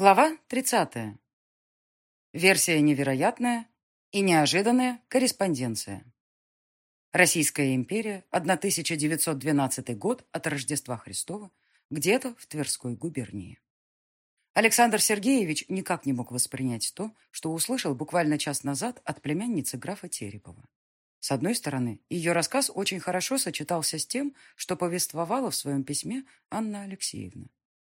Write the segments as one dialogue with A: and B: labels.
A: Глава 30. Версия невероятная и неожиданная корреспонденция. Российская империя, 1912 год от Рождества Христова, где-то в Тверской губернии. Александр Сергеевич никак не мог воспринять то, что услышал буквально час назад от племянницы графа Терепова. С одной стороны, ее рассказ очень хорошо сочетался с тем, что повествовала в своем письме Анна Алексеевна.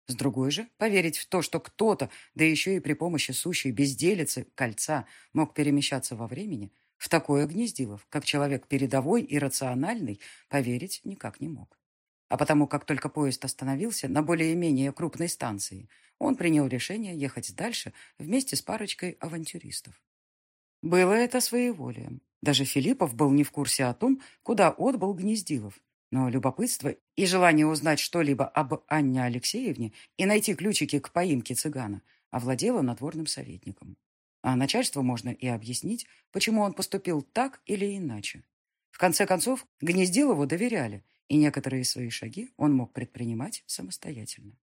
A: С другой же, поверить в то, что кто-то, да еще и при помощи сущей безделицы, кольца, мог перемещаться во времени, в такое гнездилов, как человек передовой и рациональный, поверить никак не мог. А потому, как только поезд остановился на более-менее крупной станции, он принял решение ехать дальше вместе с парочкой авантюристов. Было это своеволием. Даже Филиппов был не в курсе о том, куда отбыл Гнездилов, но любопытство и желание узнать что-либо об Анне Алексеевне и найти ключики к поимке цыгана овладело надворным советником. А начальству можно и объяснить, почему он поступил так или иначе. В конце концов, Гнездилову доверяли, и некоторые свои шаги он мог предпринимать самостоятельно.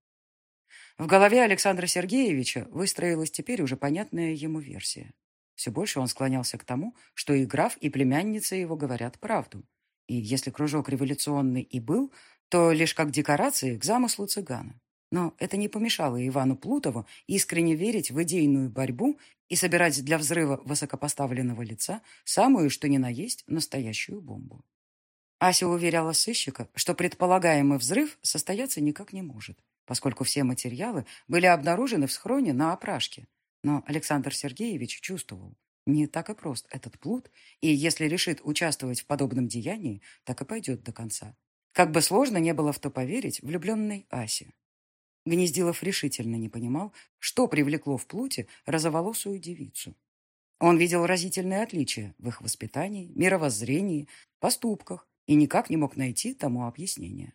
A: В голове Александра Сергеевича выстроилась теперь уже понятная ему версия. Все больше он склонялся к тому, что и граф, и племянница его говорят правду – и если кружок революционный и был, то лишь как декорации к замыслу цыгана. Но это не помешало Ивану Плутову искренне верить в идейную борьбу и собирать для взрыва высокопоставленного лица самую, что ни на есть, настоящую бомбу. Ася уверяла сыщика, что предполагаемый взрыв состояться никак не может, поскольку все материалы были обнаружены в схроне на опрашке. Но Александр Сергеевич чувствовал, не так и прост этот плут, и если решит участвовать в подобном деянии, так и пойдет до конца. Как бы сложно не было в то поверить влюбленной Асе. Гнездилов решительно не понимал, что привлекло в плуте розоволосую девицу. Он видел разительные отличия в их воспитании, мировоззрении, поступках и никак не мог найти тому объяснения.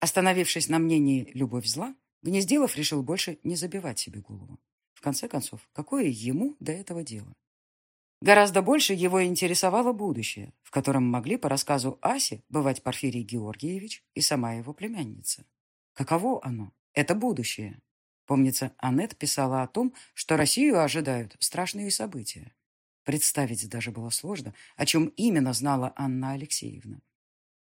A: Остановившись на мнении «любовь зла», Гнездилов решил больше не забивать себе голову. В конце концов, какое ему до этого дело? Гораздо больше его интересовало будущее, в котором могли, по рассказу Аси, бывать Порфирий Георгиевич и сама его племянница. Каково оно? Это будущее. Помнится, Аннет писала о том, что Россию ожидают страшные события. Представить даже было сложно, о чем именно знала Анна Алексеевна.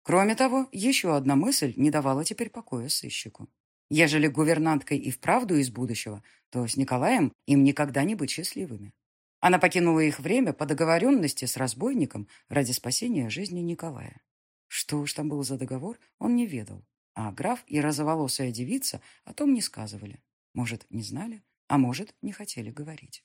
A: Кроме того, еще одна мысль не давала теперь покоя сыщику. Ежели гувернанткой и вправду из будущего, то с Николаем им никогда не быть счастливыми. Она покинула их время по договоренности с разбойником ради спасения жизни Николая. Что уж там был за договор, он не ведал. А граф и розоволосая девица о том не сказывали. Может, не знали, а может, не хотели говорить.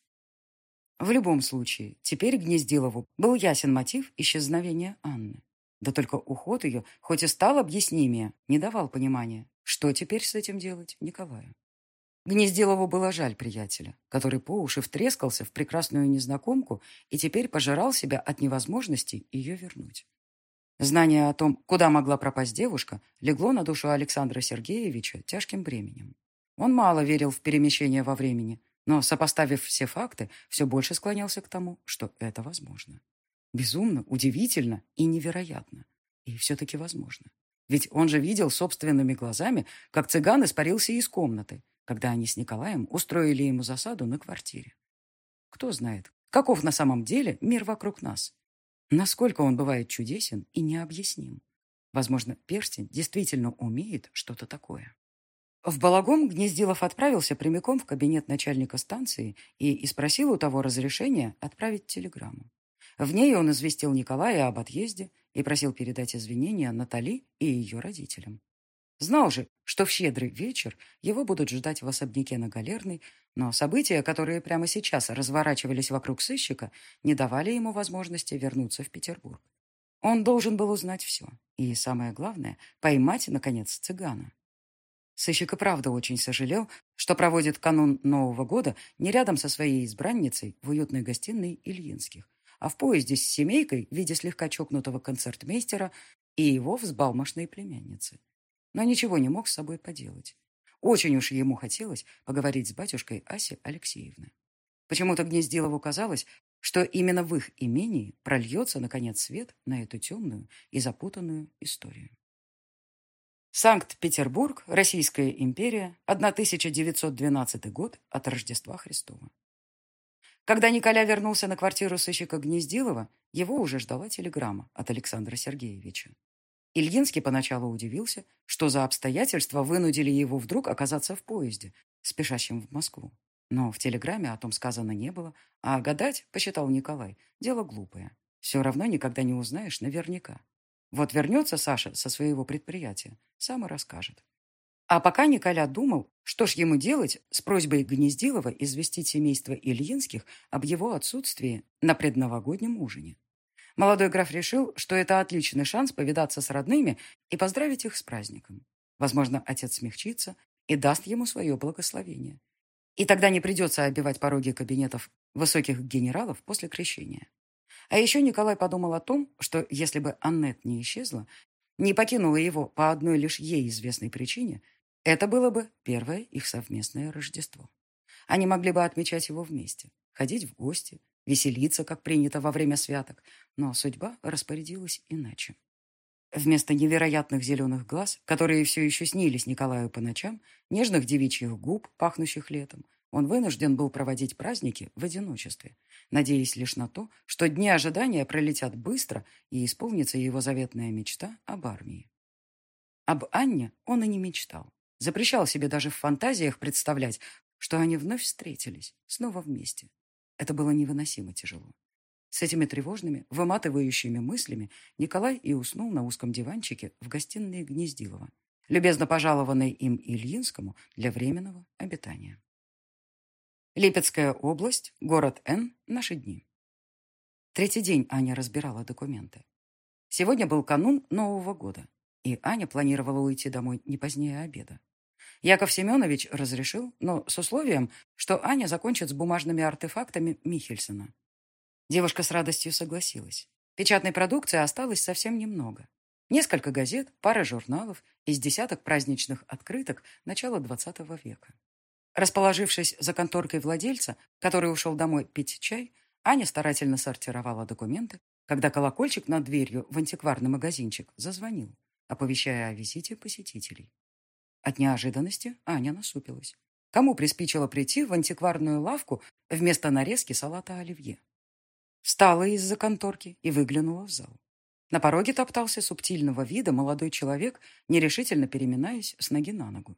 A: В любом случае, теперь Гнездилову был ясен мотив исчезновения Анны. Да только уход ее, хоть и стал объяснимее, не давал понимания, что теперь с этим делать Николаю. Гнездилову было жаль приятеля, который по уши втрескался в прекрасную незнакомку и теперь пожирал себя от невозможности ее вернуть. Знание о том, куда могла пропасть девушка, легло на душу Александра Сергеевича тяжким бременем. Он мало верил в перемещение во времени, но, сопоставив все факты, все больше склонялся к тому, что это возможно. Безумно, удивительно и невероятно. И все-таки возможно. Ведь он же видел собственными глазами, как цыган испарился из комнаты, когда они с Николаем устроили ему засаду на квартире. Кто знает, каков на самом деле мир вокруг нас? Насколько он бывает чудесен и необъясним? Возможно, перстень действительно умеет что-то такое. В Балагом Гнездилов отправился прямиком в кабинет начальника станции и, и спросил у того разрешения отправить телеграмму. В ней он известил Николая об отъезде и просил передать извинения Натали и ее родителям. Знал же, что в щедрый вечер его будут ждать в особняке на Галерной, но события, которые прямо сейчас разворачивались вокруг сыщика, не давали ему возможности вернуться в Петербург. Он должен был узнать все. И, самое главное, поймать, наконец, цыгана. Сыщик и правда очень сожалел, что проводит канун Нового года не рядом со своей избранницей в уютной гостиной Ильинских, а в поезде с семейкой в виде слегка чокнутого концертмейстера и его взбалмошной племянницы но ничего не мог с собой поделать. Очень уж ему хотелось поговорить с батюшкой Аси Алексеевны. Почему-то Гнездилову казалось, что именно в их имении прольется, наконец, свет на эту темную и запутанную историю. Санкт-Петербург, Российская империя, 1912 год от Рождества Христова. Когда Николя вернулся на квартиру сыщика Гнездилова, его уже ждала телеграмма от Александра Сергеевича. Ильинский поначалу удивился, что за обстоятельства вынудили его вдруг оказаться в поезде, спешащем в Москву. Но в телеграмме о том сказано не было, а гадать, посчитал Николай, дело глупое. Все равно никогда не узнаешь наверняка. Вот вернется Саша со своего предприятия, сам и расскажет. А пока Николя думал, что ж ему делать с просьбой Гнездилова известить семейство Ильинских об его отсутствии на предновогоднем ужине. Молодой граф решил, что это отличный шанс повидаться с родными и поздравить их с праздником. Возможно, отец смягчится и даст ему свое благословение. И тогда не придется обивать пороги кабинетов высоких генералов после крещения. А еще Николай подумал о том, что если бы Аннет не исчезла, не покинула его по одной лишь ей известной причине, это было бы первое их совместное Рождество. Они могли бы отмечать его вместе, ходить в гости, веселиться, как принято во время святок, но судьба распорядилась иначе. Вместо невероятных зеленых глаз, которые все еще снились Николаю по ночам, нежных девичьих губ, пахнущих летом, он вынужден был проводить праздники в одиночестве, надеясь лишь на то, что дни ожидания пролетят быстро и исполнится его заветная мечта об армии. Об Анне он и не мечтал. Запрещал себе даже в фантазиях представлять, что они вновь встретились, снова вместе. Это было невыносимо тяжело. С этими тревожными, выматывающими мыслями Николай и уснул на узком диванчике в гостиной Гнездилова, любезно пожалованной им Ильинскому для временного обитания. Липецкая область, город Н, наши дни. Третий день Аня разбирала документы. Сегодня был канун Нового года, и Аня планировала уйти домой не позднее обеда. Яков Семенович разрешил, но с условием, что Аня закончит с бумажными артефактами Михельсона. Девушка с радостью согласилась. Печатной продукции осталось совсем немного. Несколько газет, пара журналов из десяток праздничных открыток начала XX века. Расположившись за конторкой владельца, который ушел домой пить чай, Аня старательно сортировала документы, когда колокольчик над дверью в антикварный магазинчик зазвонил, оповещая о визите посетителей. От неожиданности Аня насупилась. Кому приспичило прийти в антикварную лавку вместо нарезки салата оливье? Встала из-за конторки и выглянула в зал. На пороге топтался субтильного вида молодой человек, нерешительно переминаясь с ноги на ногу.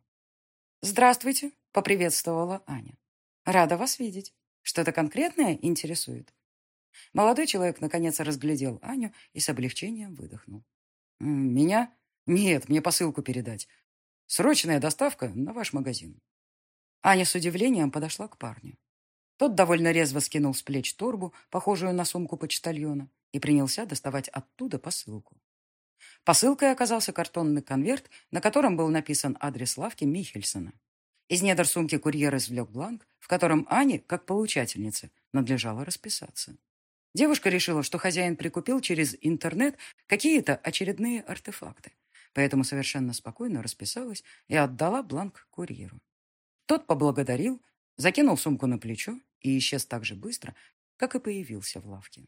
A: «Здравствуйте», — поприветствовала Аня. «Рада вас видеть. Что-то конкретное интересует?» Молодой человек наконец разглядел Аню и с облегчением выдохнул. «Меня? Нет, мне посылку передать. Срочная доставка на ваш магазин». Аня с удивлением подошла к парню. Тот довольно резво скинул с плеч торбу, похожую на сумку почтальона, и принялся доставать оттуда посылку. Посылкой оказался картонный конверт, на котором был написан адрес лавки Михельсона. Из недр сумки курьер извлек бланк, в котором Ане, как получательнице, надлежало расписаться. Девушка решила, что хозяин прикупил через интернет какие-то очередные артефакты, поэтому совершенно спокойно расписалась и отдала бланк курьеру. Тот поблагодарил, закинул сумку на плечо и исчез так же быстро, как и появился в лавке.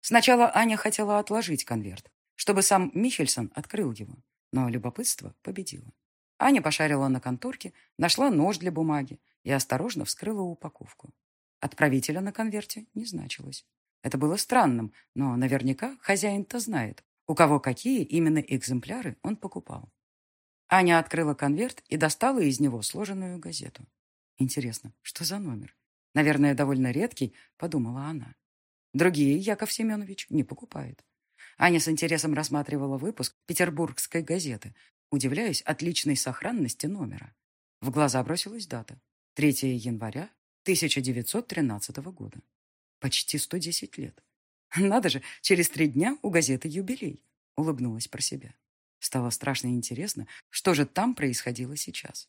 A: Сначала Аня хотела отложить конверт, чтобы сам Михельсон открыл его. Но любопытство победило. Аня пошарила на конторке, нашла нож для бумаги и осторожно вскрыла упаковку. Отправителя на конверте не значилось. Это было странным, но наверняка хозяин-то знает, у кого какие именно экземпляры он покупал. Аня открыла конверт и достала из него сложенную газету. Интересно, что за номер? Наверное, довольно редкий, подумала она. Другие Яков Семенович не покупает. Аня с интересом рассматривала выпуск петербургской газеты, удивляясь отличной сохранности номера. В глаза бросилась дата. 3 января 1913 года. Почти 110 лет. Надо же, через три дня у газеты юбилей. Улыбнулась про себя. Стало страшно интересно, что же там происходило сейчас.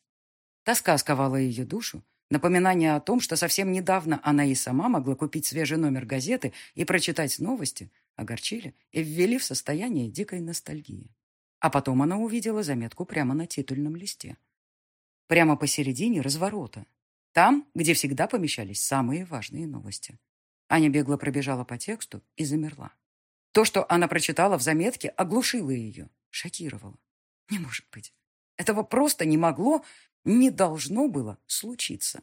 A: Тоска сковала ее душу, Напоминание о том, что совсем недавно она и сама могла купить свежий номер газеты и прочитать новости, огорчили и ввели в состояние дикой ностальгии. А потом она увидела заметку прямо на титульном листе. Прямо посередине разворота. Там, где всегда помещались самые важные новости. Аня бегло пробежала по тексту и замерла. То, что она прочитала в заметке, оглушило ее, шокировало. Не может быть. Этого просто не могло, не должно было случиться.